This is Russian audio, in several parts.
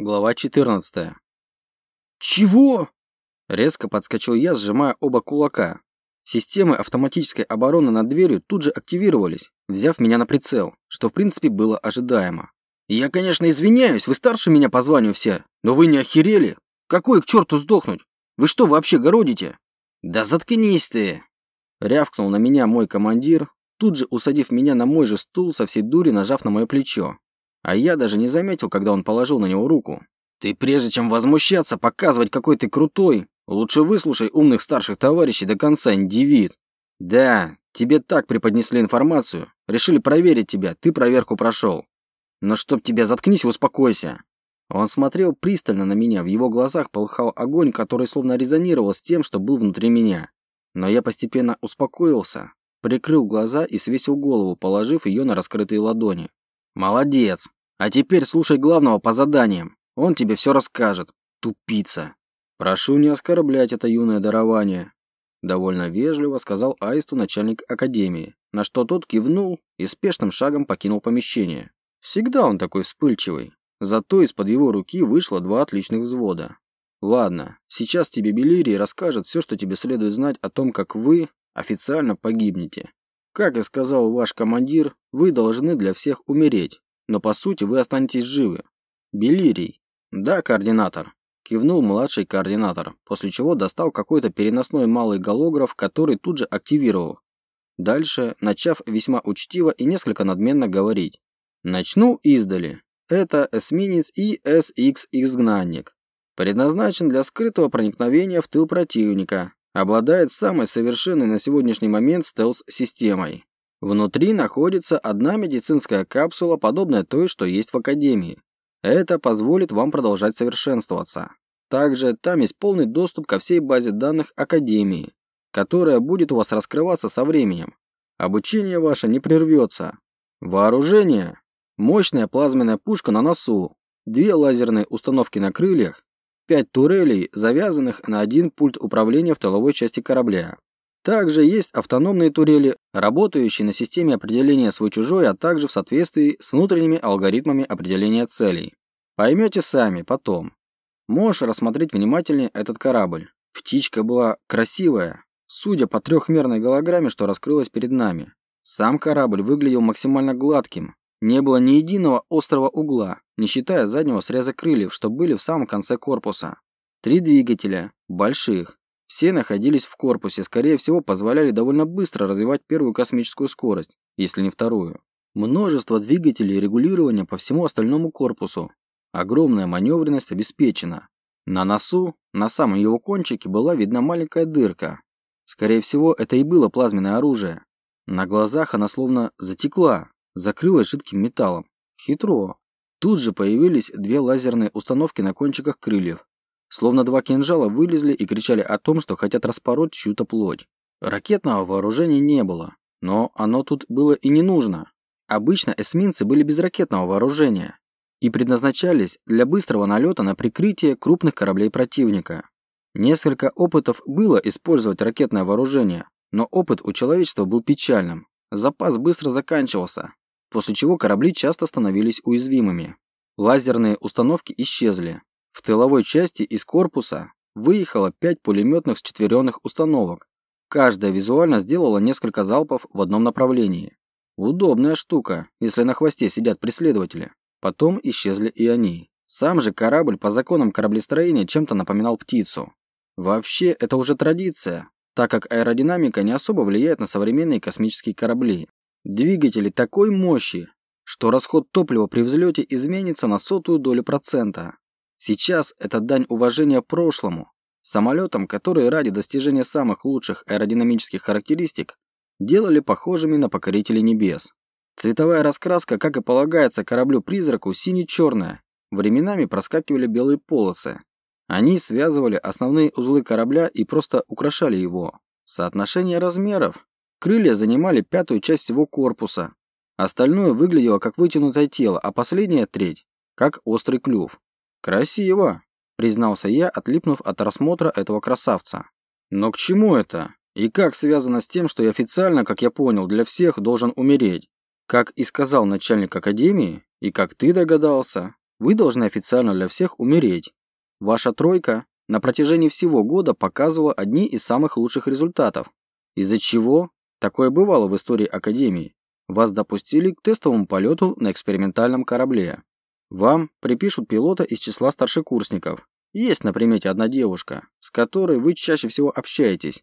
Глава 14. «Чего?» Резко подскочил я, сжимая оба кулака. Системы автоматической обороны над дверью тут же активировались, взяв меня на прицел, что в принципе было ожидаемо. «Я, конечно, извиняюсь, вы старше меня по званию все, но вы не охерели? Какой к черту сдохнуть? Вы что вообще городите?» «Да заткнись ты!» Рявкнул на меня мой командир, тут же усадив меня на мой же стул со всей дури, нажав на мое плечо. А я даже не заметил, когда он положил на него руку. Ты прежде чем возмущаться, показывать, какой ты крутой, лучше выслушай умных старших товарищей до конца, индивид. Да, тебе так преподнесли информацию, решили проверить тебя, ты проверку прошел. Но чтоб тебя заткнись и успокойся. Он смотрел пристально на меня, в его глазах полыхал огонь, который словно резонировал с тем, что был внутри меня. Но я постепенно успокоился, прикрыл глаза и свесил голову, положив ее на раскрытые ладони. «Молодец! А теперь слушай главного по заданиям. Он тебе все расскажет. Тупица. Прошу не оскорблять это юное дарование. Довольно вежливо сказал Аисту начальник академии, на что тот кивнул и спешным шагом покинул помещение. Всегда он такой вспыльчивый. Зато из-под его руки вышло два отличных взвода. Ладно, сейчас тебе Белирий расскажет все, что тебе следует знать о том, как вы официально погибнете. Как и сказал ваш командир, вы должны для всех умереть, но по сути вы останетесь живы. Белирий. Да, координатор. Кивнул младший координатор, после чего достал какой-то переносной малый голограф, который тут же активировал. Дальше, начав весьма учтиво и несколько надменно говорить. Начну издали. Это эсминец ИСХ-изгнанник. Предназначен для скрытого проникновения в тыл противника. Обладает самой совершенной на сегодняшний момент стелс-системой. Внутри находится одна медицинская капсула, подобная той, что есть в Академии. Это позволит вам продолжать совершенствоваться. Также там есть полный доступ ко всей базе данных Академии, которая будет у вас раскрываться со временем. Обучение ваше не прервется. Вооружение. Мощная плазменная пушка на носу, две лазерные установки на крыльях, пять турелей, завязанных на один пульт управления в тыловой части корабля. Также есть автономные турели, работающие на системе определения свой-чужой, а также в соответствии с внутренними алгоритмами определения целей. Поймете сами, потом. Можешь рассмотреть внимательнее этот корабль. Птичка была красивая, судя по трехмерной голограмме, что раскрылась перед нами. Сам корабль выглядел максимально гладким. Не было ни единого острого угла, не считая заднего среза крыльев, что были в самом конце корпуса. Три двигателя, больших, все находились в корпусе, скорее всего, позволяли довольно быстро развивать первую космическую скорость, если не вторую. Множество двигателей регулирования по всему остальному корпусу. Огромная маневренность обеспечена. На носу, на самом его кончике, была видна маленькая дырка. Скорее всего, это и было плазменное оружие. На глазах она словно затекла, закрылась жидким металлом. Хитро. Тут же появились две лазерные установки на кончиках крыльев, Словно два кинжала вылезли и кричали о том, что хотят распороть чью-то плоть. Ракетного вооружения не было, но оно тут было и не нужно. Обычно эсминцы были без ракетного вооружения и предназначались для быстрого налета на прикрытие крупных кораблей противника. Несколько опытов было использовать ракетное вооружение, но опыт у человечества был печальным. Запас быстро заканчивался, после чего корабли часто становились уязвимыми. Лазерные установки исчезли, в тыловой части из корпуса выехало пять пулеметных счетверенных установок. Каждая визуально сделала несколько залпов в одном направлении. Удобная штука, если на хвосте сидят преследователи. Потом исчезли и они. Сам же корабль по законам кораблестроения чем-то напоминал птицу. Вообще, это уже традиция, так как аэродинамика не особо влияет на современные космические корабли. Двигатели такой мощи, что расход топлива при взлете изменится на сотую долю процента. Сейчас это дань уважения прошлому, самолетам, которые ради достижения самых лучших аэродинамических характеристик делали похожими на покорителей небес. Цветовая раскраска, как и полагается кораблю-призраку, сине-черная. Временами проскакивали белые полосы. Они связывали основные узлы корабля и просто украшали его. Соотношение размеров. Крылья занимали пятую часть всего корпуса. Остальное выглядело как вытянутое тело, а последняя треть – как острый клюв. «Красиво», – признался я, отлипнув от рассмотра этого красавца. «Но к чему это? И как связано с тем, что я официально, как я понял, для всех должен умереть? Как и сказал начальник академии, и как ты догадался, вы должны официально для всех умереть. Ваша тройка на протяжении всего года показывала одни из самых лучших результатов. Из-за чего? Такое бывало в истории Академии. Вас допустили к тестовому полету на экспериментальном корабле. Вам припишут пилота из числа старшекурсников. Есть на примете одна девушка, с которой вы чаще всего общаетесь.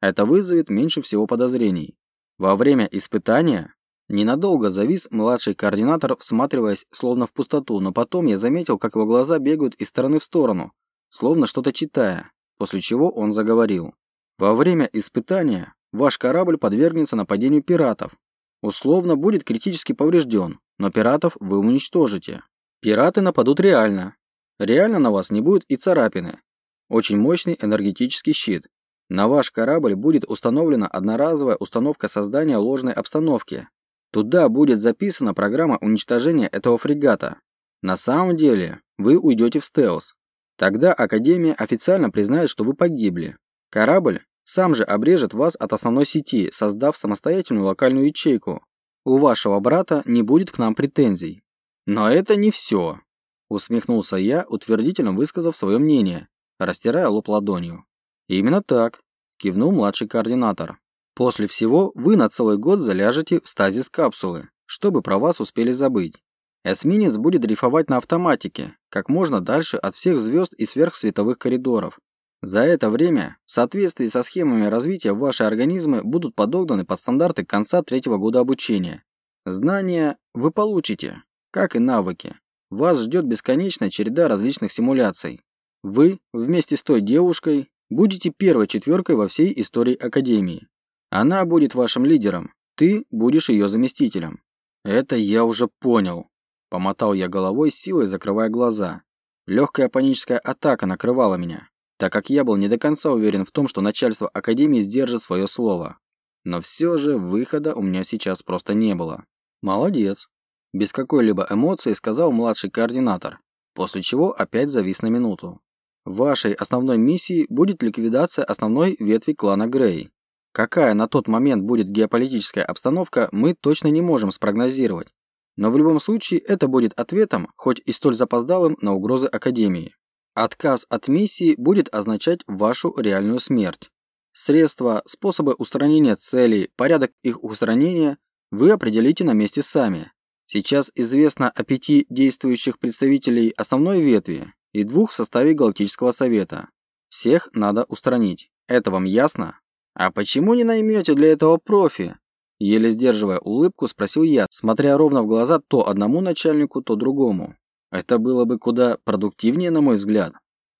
Это вызовет меньше всего подозрений. Во время испытания ненадолго завис младший координатор, всматриваясь словно в пустоту, но потом я заметил, как его глаза бегают из стороны в сторону, словно что-то читая, после чего он заговорил. Во время испытания ваш корабль подвергнется нападению пиратов. Условно будет критически поврежден, но пиратов вы уничтожите. Пираты нападут реально. Реально на вас не будет и царапины. Очень мощный энергетический щит. На ваш корабль будет установлена одноразовая установка создания ложной обстановки. Туда будет записана программа уничтожения этого фрегата. На самом деле, вы уйдете в стелс. Тогда Академия официально признает, что вы погибли. Корабль сам же обрежет вас от основной сети, создав самостоятельную локальную ячейку. У вашего брата не будет к нам претензий. Но это не все. Усмехнулся я, утвердительно высказав свое мнение, растирая лоб ладонью. Именно так, кивнул младший координатор. После всего вы на целый год заляжете в стазис капсулы, чтобы про вас успели забыть. Эсминец будет дрейфовать на автоматике, как можно дальше от всех звезд и сверхсветовых коридоров, за это время, в соответствии со схемами развития, ваши организмы будут подогнаны под стандарты конца третьего года обучения. Знания вы получите, как и навыки. Вас ждет бесконечная череда различных симуляций. Вы, вместе с той девушкой, будете первой четверкой во всей истории Академии. Она будет вашим лидером, ты будешь ее заместителем. Это я уже понял. Помотал я головой, силой закрывая глаза. Легкая паническая атака накрывала меня так как я был не до конца уверен в том, что начальство Академии сдержит свое слово. Но все же выхода у меня сейчас просто не было. «Молодец», – без какой-либо эмоции сказал младший координатор, после чего опять завис на минуту. Вашей основной миссией будет ликвидация основной ветви клана Грей. Какая на тот момент будет геополитическая обстановка, мы точно не можем спрогнозировать. Но в любом случае это будет ответом, хоть и столь запоздалым, на угрозы Академии. Отказ от миссии будет означать вашу реальную смерть. Средства, способы устранения целей, порядок их устранения вы определите на месте сами. Сейчас известно о пяти действующих представителей основной ветви и двух в составе Галактического Совета. Всех надо устранить. Это вам ясно? А почему не наймете для этого профи? Еле сдерживая улыбку, спросил я, смотря ровно в глаза то одному начальнику, то другому. Это было бы куда продуктивнее, на мой взгляд.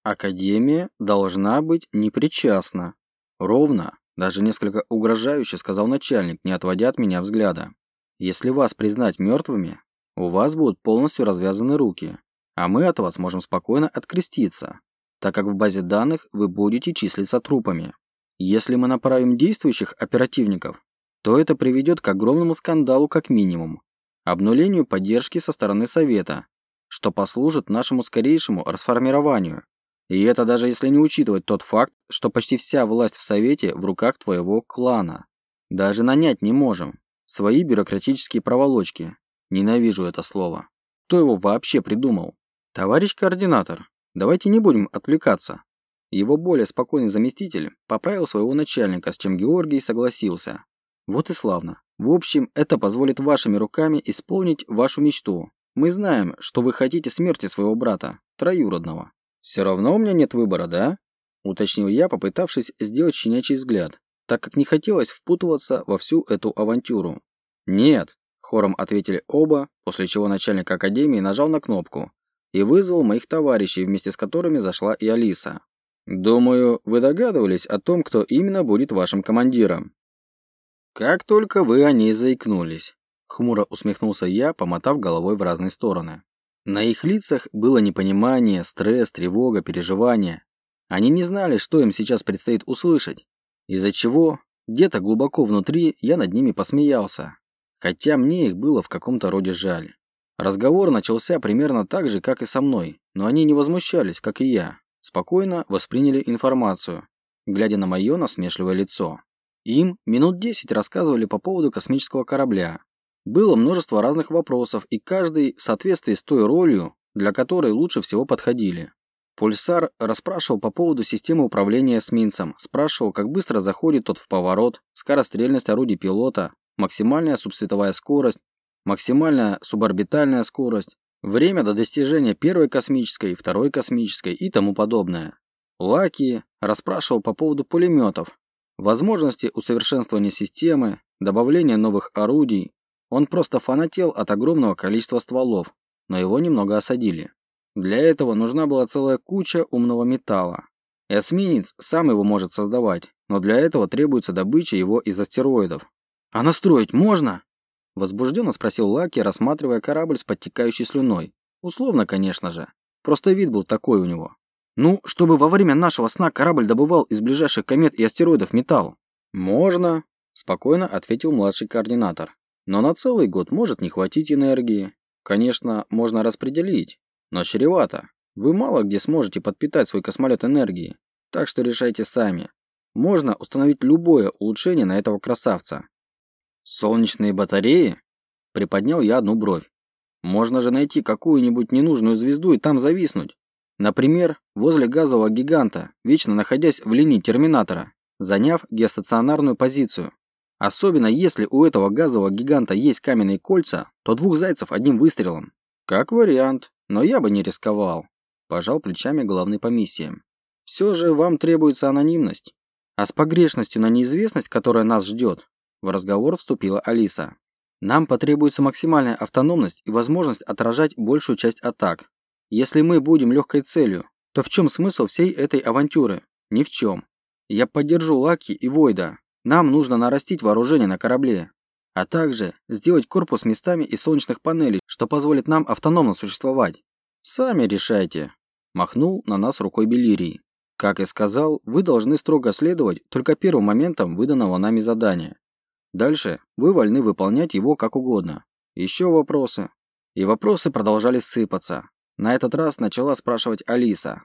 Академия должна быть непричастна. Ровно, даже несколько угрожающе сказал начальник, не отводя от меня взгляда. Если вас признать мертвыми, у вас будут полностью развязаны руки, а мы от вас можем спокойно откреститься, так как в базе данных вы будете числиться трупами. Если мы направим действующих оперативников, то это приведет к огромному скандалу как минимум, обнулению поддержки со стороны Совета что послужит нашему скорейшему расформированию. И это даже если не учитывать тот факт, что почти вся власть в Совете в руках твоего клана. Даже нанять не можем. Свои бюрократические проволочки. Ненавижу это слово. Кто его вообще придумал? Товарищ координатор, давайте не будем отвлекаться. Его более спокойный заместитель поправил своего начальника, с чем Георгий согласился. Вот и славно. В общем, это позволит вашими руками исполнить вашу мечту мы знаем, что вы хотите смерти своего брата, троюродного. Все равно у меня нет выбора, да? Уточнил я, попытавшись сделать щенячий взгляд, так как не хотелось впутываться во всю эту авантюру. Нет, хором ответили оба, после чего начальник академии нажал на кнопку и вызвал моих товарищей, вместе с которыми зашла и Алиса. Думаю, вы догадывались о том, кто именно будет вашим командиром. Как только вы о ней заикнулись. Хмуро усмехнулся я, помотав головой в разные стороны. На их лицах было непонимание, стресс, тревога, переживание. Они не знали, что им сейчас предстоит услышать, из-за чего где-то глубоко внутри я над ними посмеялся, хотя мне их было в каком-то роде жаль. Разговор начался примерно так же, как и со мной, но они не возмущались, как и я, спокойно восприняли информацию, глядя на мое насмешливое лицо. Им минут десять рассказывали по поводу космического корабля, было множество разных вопросов, и каждый в соответствии с той ролью, для которой лучше всего подходили. Пульсар расспрашивал по поводу системы управления эсминцем, спрашивал, как быстро заходит тот в поворот, скорострельность орудий пилота, максимальная субсветовая скорость, максимальная суборбитальная скорость, время до достижения первой космической, второй космической и тому подобное. Лаки расспрашивал по поводу пулеметов, возможности усовершенствования системы, добавления новых орудий. Он просто фанател от огромного количества стволов, но его немного осадили. Для этого нужна была целая куча умного металла. Эсминец сам его может создавать, но для этого требуется добыча его из астероидов. «А настроить можно?» Возбужденно спросил Лаки, рассматривая корабль с подтекающей слюной. Условно, конечно же. Просто вид был такой у него. «Ну, чтобы во время нашего сна корабль добывал из ближайших комет и астероидов металл». «Можно», – спокойно ответил младший координатор. «Но на целый год может не хватить энергии. Конечно, можно распределить, но чревато. Вы мало где сможете подпитать свой космолет энергией, так что решайте сами. Можно установить любое улучшение на этого красавца. Солнечные батареи? Приподнял я одну бровь. Можно же найти какую-нибудь ненужную звезду и там зависнуть. Например, возле газового гиганта, вечно находясь в линии терминатора, заняв геостационарную позицию. Особенно если у этого газового гиганта есть каменные кольца, то двух зайцев одним выстрелом. Как вариант, но я бы не рисковал. Пожал плечами главный по миссиям. Все же вам требуется анонимность. А с погрешностью на неизвестность, которая нас ждет, в разговор вступила Алиса. Нам потребуется максимальная автономность и возможность отражать большую часть атак. Если мы будем легкой целью, то в чем смысл всей этой авантюры? Ни в чем. Я поддержу Лаки и Войда. Нам нужно нарастить вооружение на корабле а также сделать корпус местами из солнечных панелей, что позволит нам автономно существовать. Сами решайте. Махнул на нас рукой Белирий. Как и сказал, вы должны строго следовать только первым моментам выданного нами задания. Дальше вы вольны выполнять его как угодно. Еще вопросы? И вопросы продолжали сыпаться. На этот раз начала спрашивать Алиса.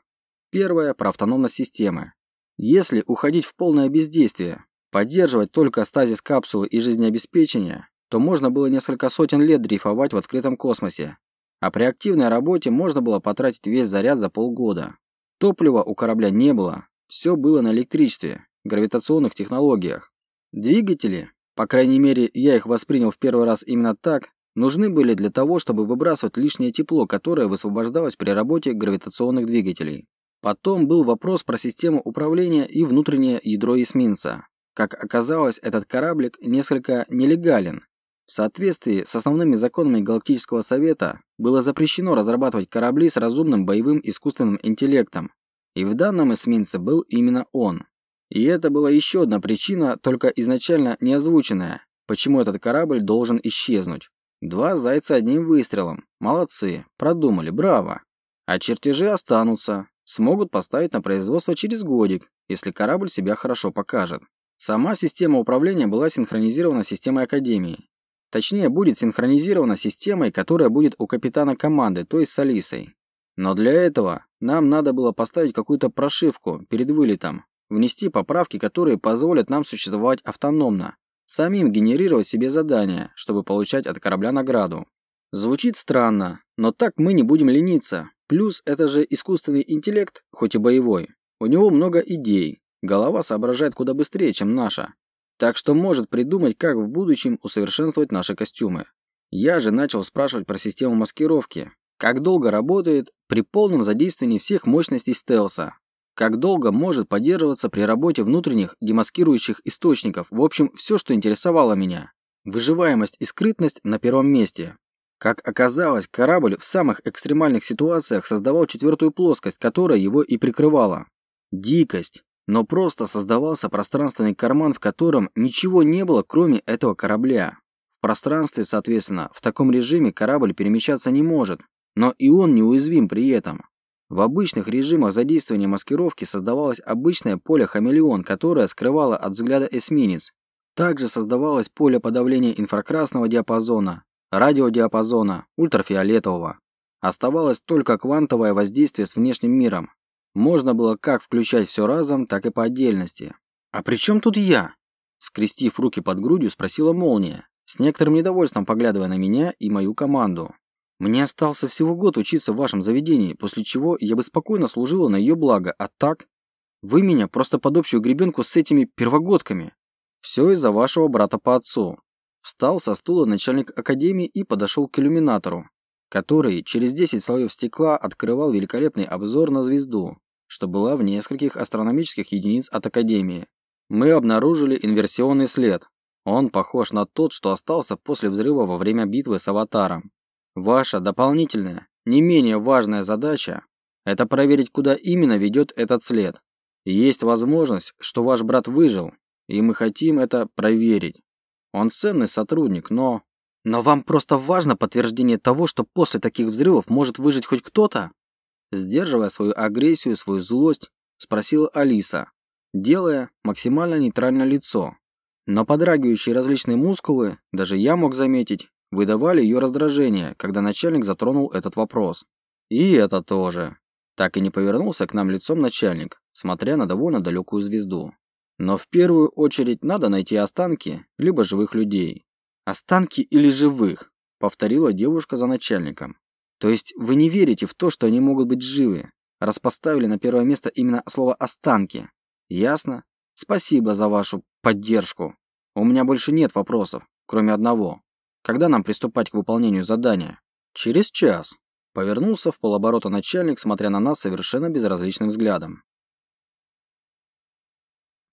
Первое про автономность системы. Если уходить в полное бездействие, поддерживать только стазис капсулы и жизнеобеспечение, то можно было несколько сотен лет дрейфовать в открытом космосе. А при активной работе можно было потратить весь заряд за полгода. Топлива у корабля не было, все было на электричестве, гравитационных технологиях. Двигатели, по крайней мере, я их воспринял в первый раз именно так, нужны были для того, чтобы выбрасывать лишнее тепло, которое высвобождалось при работе гравитационных двигателей. Потом был вопрос про систему управления и внутреннее ядро эсминца. Как оказалось, этот кораблик несколько нелегален. В соответствии с основными законами Галактического Совета было запрещено разрабатывать корабли с разумным боевым искусственным интеллектом. И в данном эсминце был именно он. И это была еще одна причина, только изначально не озвученная, почему этот корабль должен исчезнуть. Два зайца одним выстрелом. Молодцы. Продумали. Браво. А чертежи останутся. Смогут поставить на производство через годик, если корабль себя хорошо покажет. Сама система управления была синхронизирована с системой Академии. Точнее, будет синхронизирована системой, которая будет у капитана команды, то есть с Алисой. Но для этого нам надо было поставить какую-то прошивку перед вылетом, внести поправки, которые позволят нам существовать автономно, самим генерировать себе задания, чтобы получать от корабля награду. Звучит странно, но так мы не будем лениться. Плюс это же искусственный интеллект, хоть и боевой. У него много идей, Голова соображает куда быстрее, чем наша. Так что может придумать, как в будущем усовершенствовать наши костюмы. Я же начал спрашивать про систему маскировки. Как долго работает при полном задействовании всех мощностей стелса? Как долго может поддерживаться при работе внутренних демаскирующих источников? В общем, все, что интересовало меня. Выживаемость и скрытность на первом месте. Как оказалось, корабль в самых экстремальных ситуациях создавал четвертую плоскость, которая его и прикрывала. Дикость но просто создавался пространственный карман, в котором ничего не было, кроме этого корабля. В пространстве, соответственно, в таком режиме корабль перемещаться не может, но и он неуязвим при этом. В обычных режимах задействования маскировки создавалось обычное поле хамелеон, которое скрывало от взгляда эсминец. Также создавалось поле подавления инфракрасного диапазона, радиодиапазона, ультрафиолетового. Оставалось только квантовое воздействие с внешним миром, можно было как включать все разом, так и по отдельности. «А при чем тут я?» Скрестив руки под грудью, спросила молния, с некоторым недовольством поглядывая на меня и мою команду. Мне остался всего год учиться в вашем заведении, после чего я бы спокойно служила на ее благо, а так... Вы меня просто под общую гребенку с этими первогодками. Все из-за вашего брата по отцу. Встал со стула начальник академии и подошел к иллюминатору, который через 10 слоев стекла открывал великолепный обзор на звезду, что была в нескольких астрономических единиц от академии. Мы обнаружили инверсионный след. Он похож на тот, что остался после взрыва во время битвы с аватаром. Ваша дополнительная, не менее важная задача – это проверить, куда именно ведет этот след. Есть возможность, что ваш брат выжил, и мы хотим это проверить. Он ценный сотрудник, но... Но вам просто важно подтверждение того, что после таких взрывов может выжить хоть кто-то? Сдерживая свою агрессию и свою злость, спросила Алиса, делая максимально нейтральное лицо. Но подрагивающие различные мускулы, даже я мог заметить, выдавали ее раздражение, когда начальник затронул этот вопрос. И это тоже. Так и не повернулся к нам лицом начальник, смотря на довольно далекую звезду. Но в первую очередь надо найти останки, либо живых людей. Останки или живых, повторила девушка за начальником. То есть вы не верите в то, что они могут быть живы, раз поставили на первое место именно слово «останки». Ясно? Спасибо за вашу поддержку. У меня больше нет вопросов, кроме одного. Когда нам приступать к выполнению задания? Через час. Повернулся в полоборота начальник, смотря на нас совершенно безразличным взглядом.